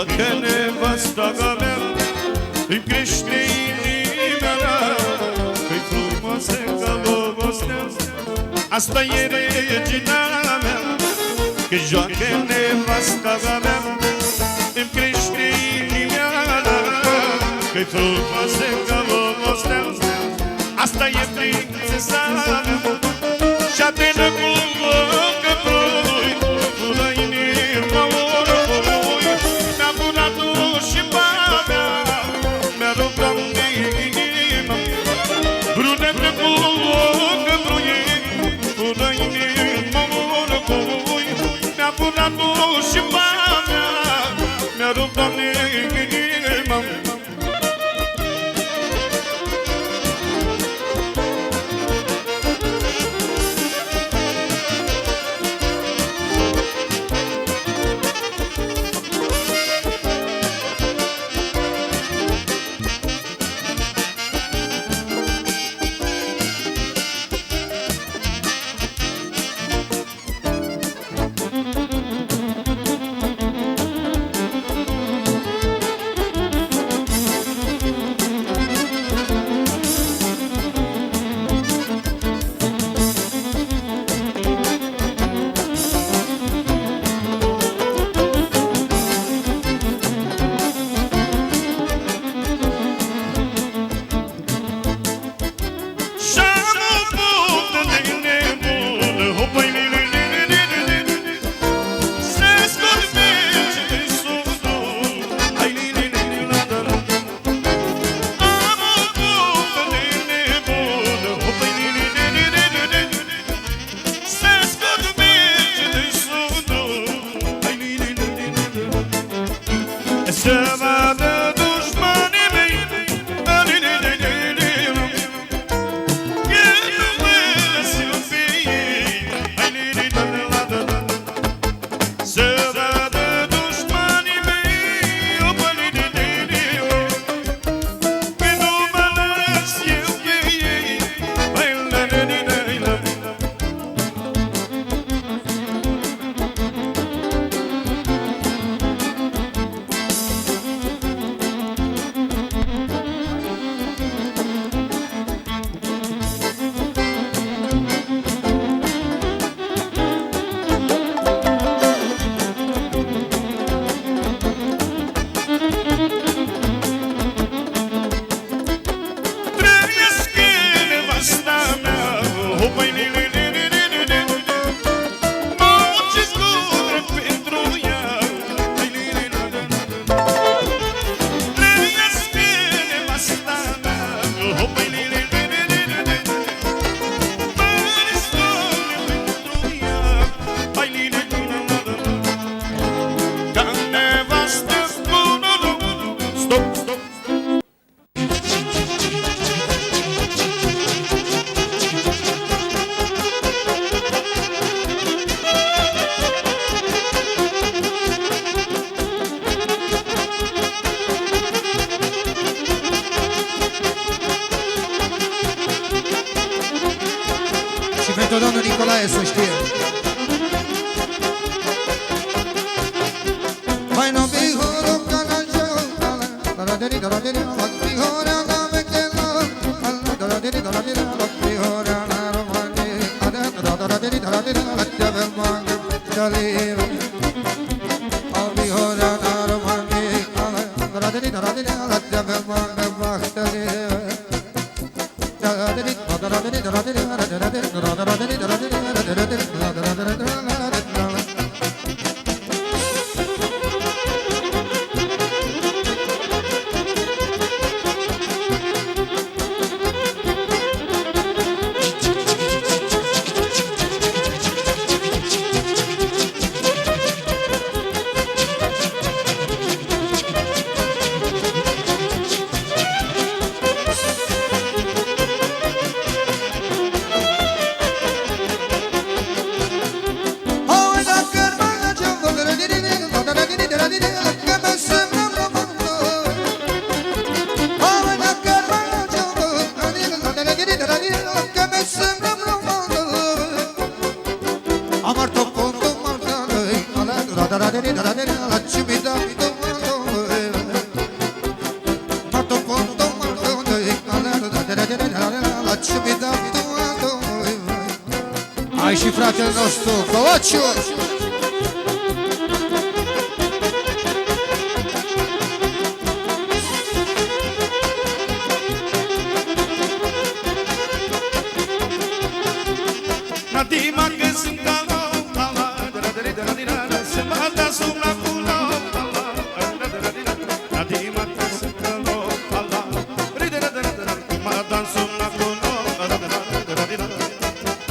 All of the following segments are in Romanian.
Toată nevasta mea Îmi crește inima mea Că-i frumoasă ca dragostea Asta e regina mea. Că joacă nevasta mea Îmi crește inima mea Că-i frumoasă ca dragostea Asta e prințesa mea. Și atenă cu o căprui Am și pana Mi-a rupt, Doamne, inima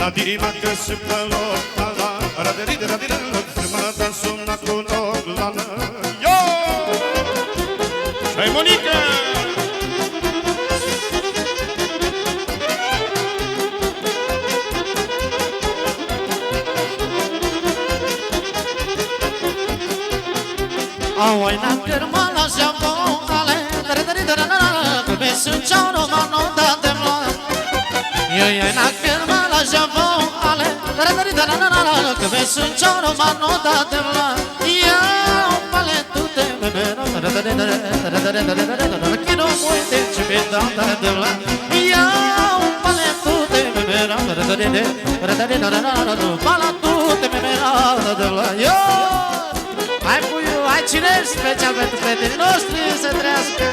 Adima că și pe la Raderide, radirelor Mă dă suna cu loc la la Yo! Și-ai Monica! Au, ai n-am Tărătări, tărănără, că vezi sunt ceorul m-a notat de vla Iau paletute, beberă, tărătări, tărătări, tărătări, Chino multe ce mi-e data de vla Iau paletute, beberă, tărătări, tărătări, tărătări, Palatute, beberă, de vla Iau! Hai puiu, hai cine special pentru prietenii noștri să trăiască!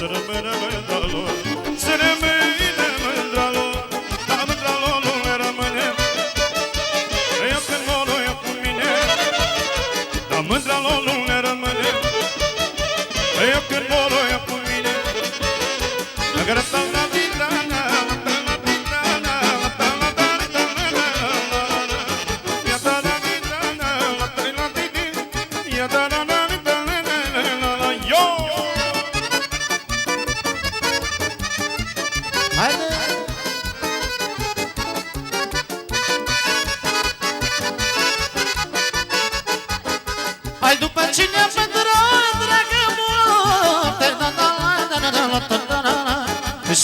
Sırmını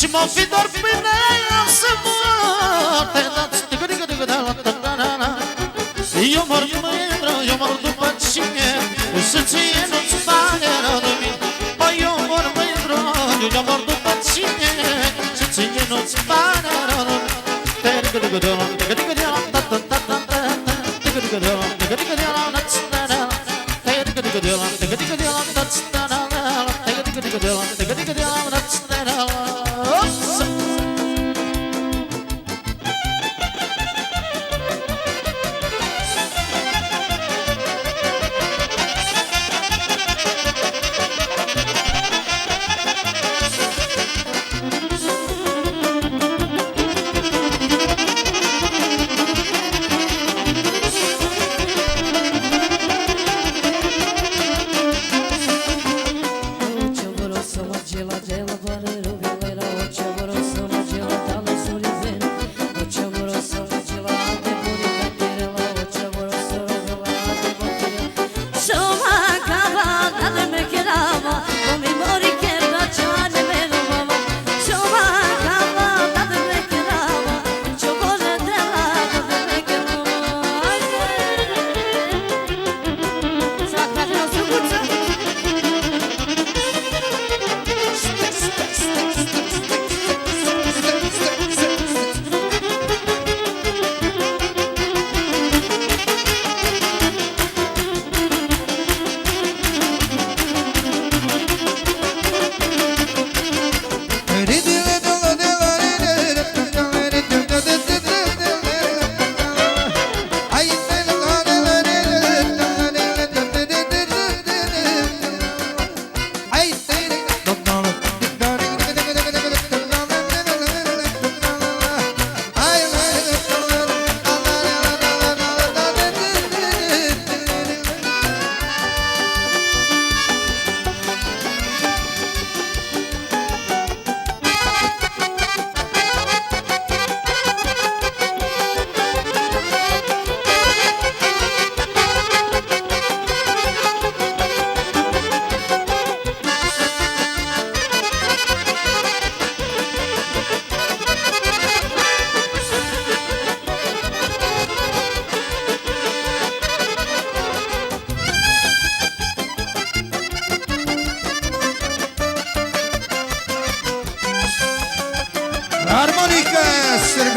Și m-o fi dor până eu să mor. Eu mor mândră, eu mor după cine Să ție nu-ți pare rău de mine. Păi eu mor mândră, eu mor după cine Să ție nu-ți pare rău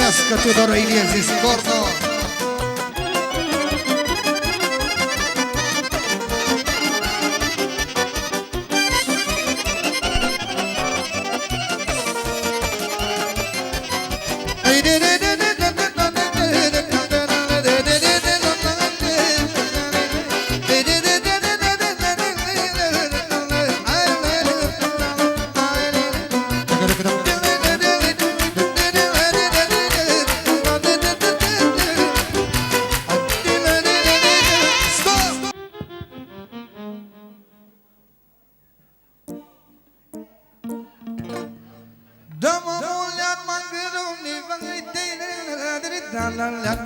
Jessica Tudor Elias Escorno. Dalan lan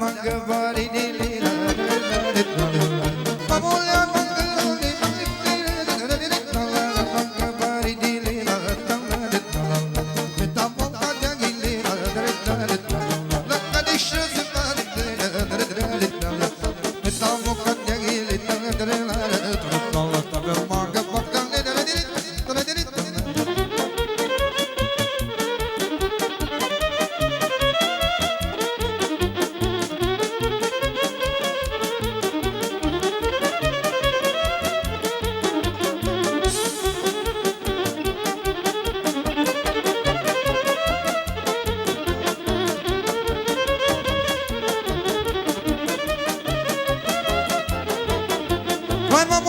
Vai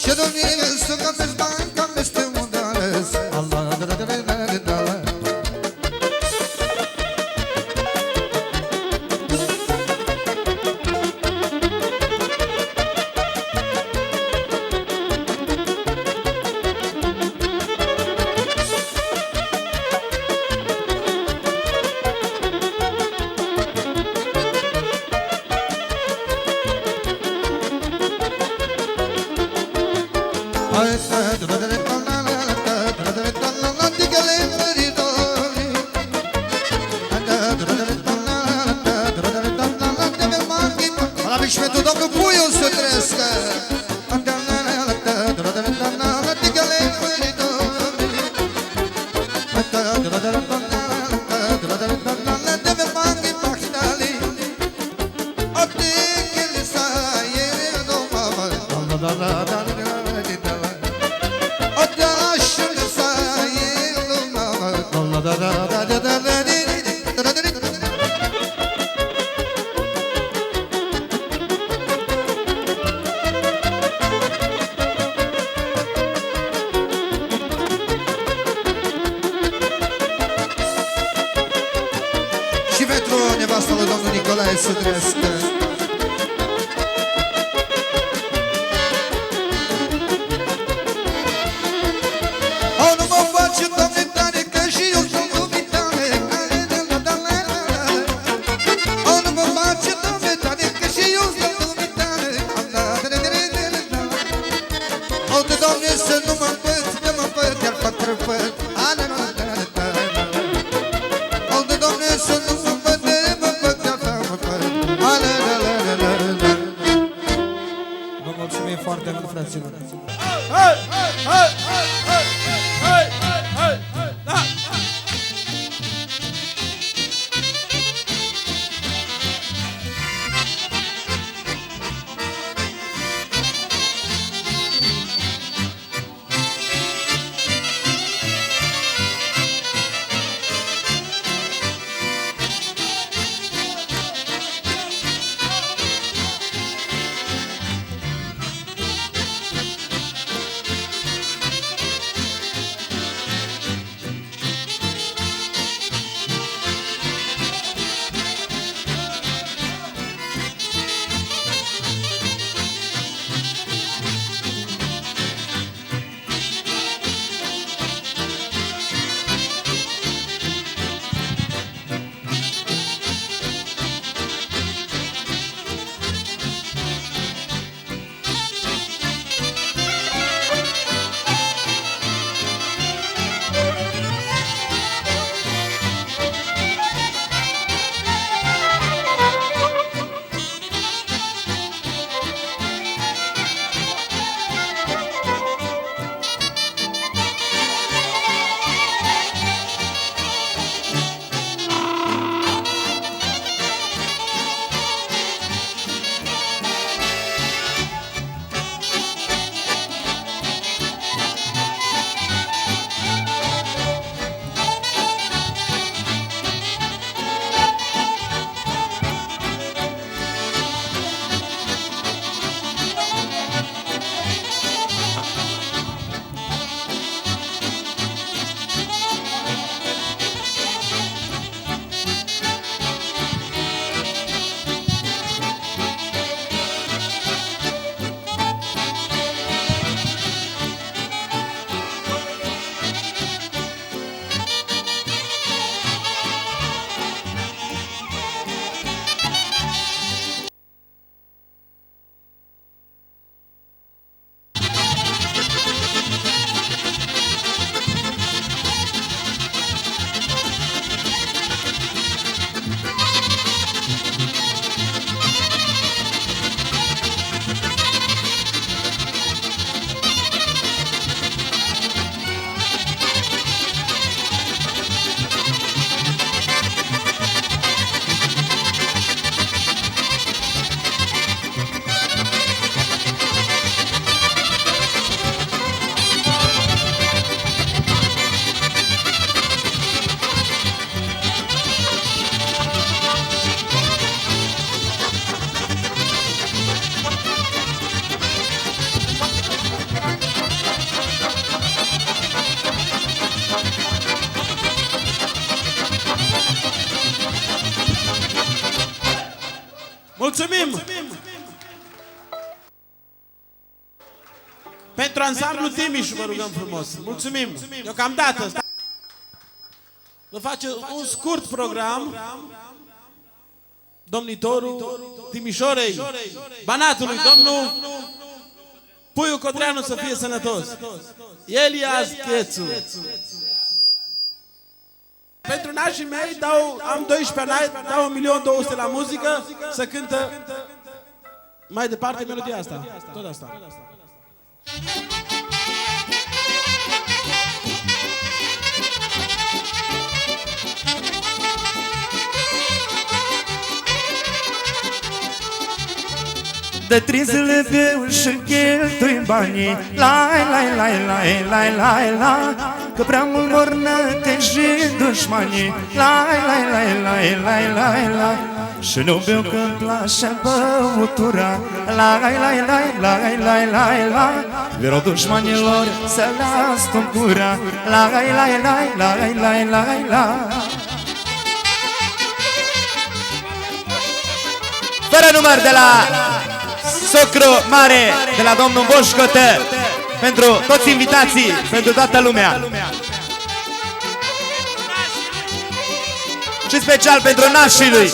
Siedem miejsc, to też tam Au, de Doamne, să nu mă împărți, că mă împărți, iar patru părți Au, de Doamne, să nu mă împărți, mă împărți, iar patru părți Vă mulțumim foarte mult, fraților. Mulțumim! Pentru ansamblu Timiș vă rugăm frumos. Mulțumim! Deocamdată! Vă face un scurt program domnitorul Timișorei, Banatului, domnul Puiu Codreanu să fie sănătos. Elias Chețu. Pentru nașii mei dau, am 12 ani, dau 1.200.000 la muzică să cântă mai departe melodia asta. Tot asta. De trizele viu și cheltui banii Lai, lai, lai, lai, lai, lai, lai Că prea mult mornăte și dușmanii Lai, lai, lai, lai, lai, lai, lai și nu beau că-mi place băutura. Lai, lai, lai, lai, lai, lai, lai. Vreau dușmanilor să las gura. Lai, lai, lai, lai, lai, lai, lai. Fără număr de la Socru Mare, de la domnul Boșcotă Pentru toți invitații, pentru toată lumea. Și special pentru nașii lui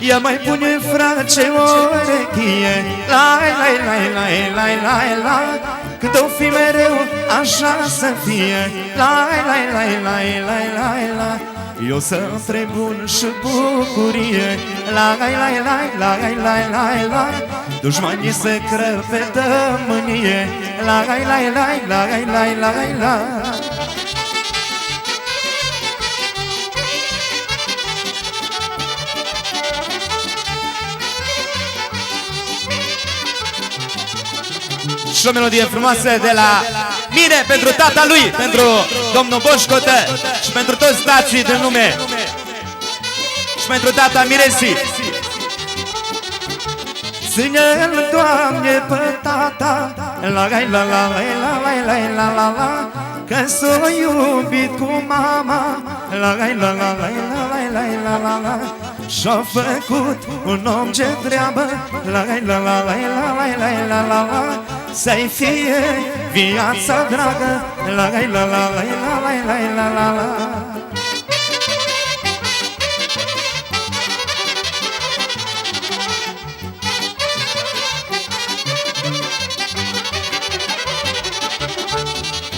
Ia mai pune frate o rechie Lai, lai, lai, lai, lai, lai, lai Când o fi mereu așa să fie Lai, lai, lai, lai, lai, lai, lai Eu să trec bun și bucurie Lai, lai, lai, lai, lai, lai, lai Dușmanii se crăpe de mânie Lai, lai, lai, lai, lai, lai, lai, Și o melodie frumoasă de la mine pentru tata lui, pentru domnul Boșcotă și pentru toți tații din lume și pentru tata Miresi. Ține-l, Doamne, pe tata La la la la la la la la la la la Că s-o iubit cu mama La la la la la la la la la la Și-a făcut un om ce treabă La la la la la la la la la la Să-i fie viața dragă La la la la la la la la la la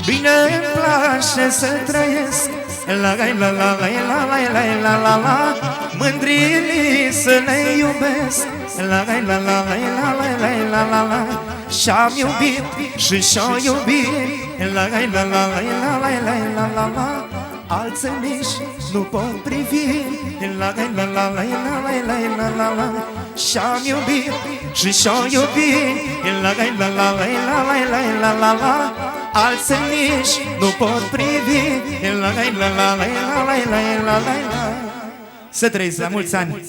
Bine îmi place să trăiesc La la la la la la la la la la la Mândrii să le iubesc La la la la la la la la la la la Și-am iubit și și-o iubit La la la la la la la la la la la Alții nici nu pot privi La la la la la la la la la la la Și-am iubit și și-o iubit La la la la la la la la la la Alții nici nu pot privi La la la la la la la la la la Să trăiți la mulți ani!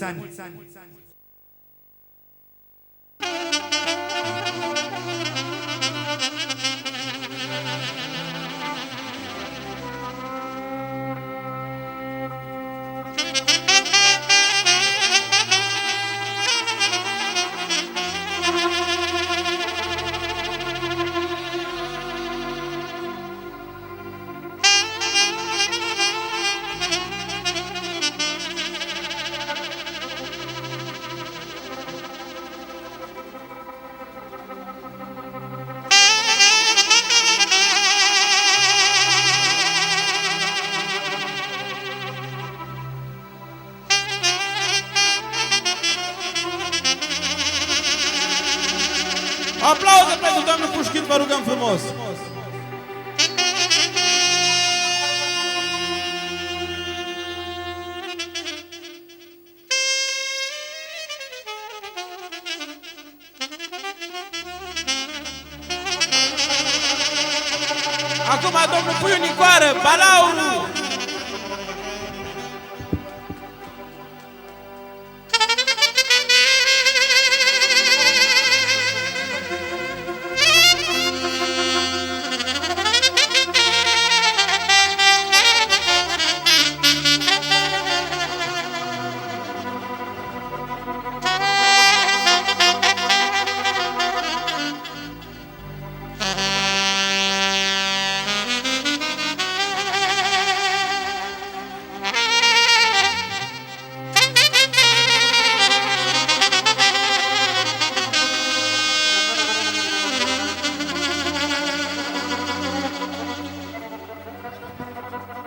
Acum, domnul, pui unicoară, balaurul!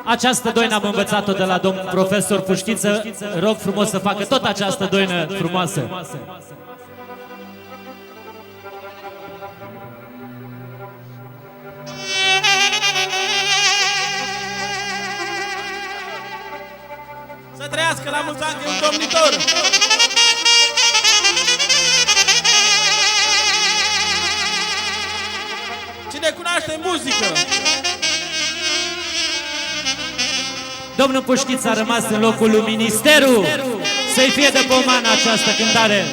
Această doină am învățat-o de la domn profesor Puștiță. Rog frumos să facă tot această doină frumoasă. Să trăiască la mulți ani, că e un domnitor. Cine cunoaște muzică? Domnul Puștiță a rămas în locul lui Ministeru. Să-i fie de pomană această cântare.